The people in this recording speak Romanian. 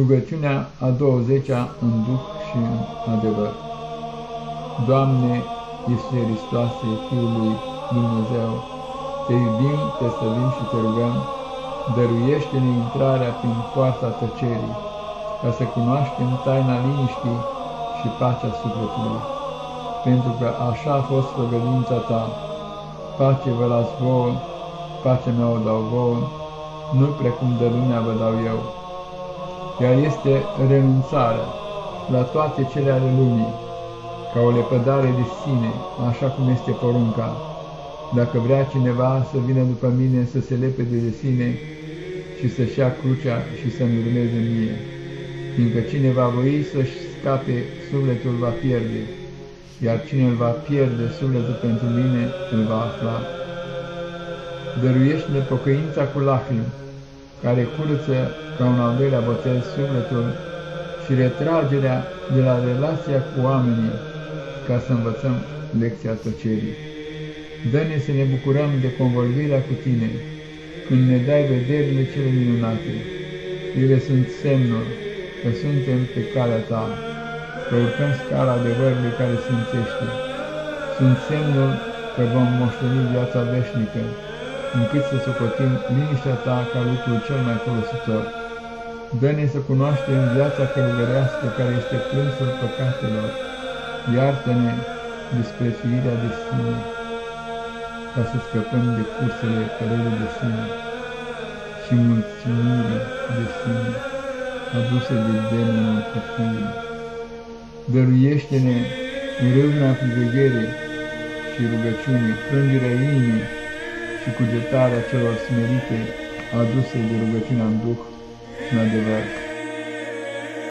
Rugăciunea a 20-a în Duh și în adevăr. Doamne, Iisuse Hristoase, Fiul lui Dumnezeu, Te iubim, Te stăvim și Te rugăm, dăruiește-ne intrarea prin poarta tăcerii, ca să cunoaștem taina liniștii și pacea sufletului, pentru că așa a fost făgădința Ta, pace vă las vouă, pacea mea o dau vouă, nu precum de lumea vă dau eu iar este renunțarea la toate cele ale lumii, ca o lepădare de sine, așa cum este porunca. Dacă vrea cineva să vină după mine să se lepede de sine și să-și ia crucea și să-mi urmeze mie, fiindcă cine va voi să-și scape, sufletul va pierde, iar cine îl va pierde sufletul pentru mine, îl va afla. Dăruiește-ne pocăința cu lacrimi, care curăță ca un al doilea botez sufletul și retragerea de la relația cu oamenii, ca să învățăm lecția tăcerii. Dă-ne să ne bucurăm de convorbirea cu Tine, când ne dai vederile cele minunate. Ele sunt semnul că suntem pe calea Ta, că urcăm scala adevărului care simțește. Sunt semnul că vom moșteni viața veșnică, încât să socotim liniștea ta ca lucrul cel mai folositor. Dă-ne să cunoaștem viața călugărească care este plânsul păcatelor. Iartă-ne disprețuirea de sine, ca să scăpăm de cursele părerii de sine și mulțimire de sine aduse de demonul fiii. Dăruiește-ne râvna priveghere și rugăciunii, frângerea inimii, și cugetarea celor smerite aduse de rugăciunea în Duh și în adevăr.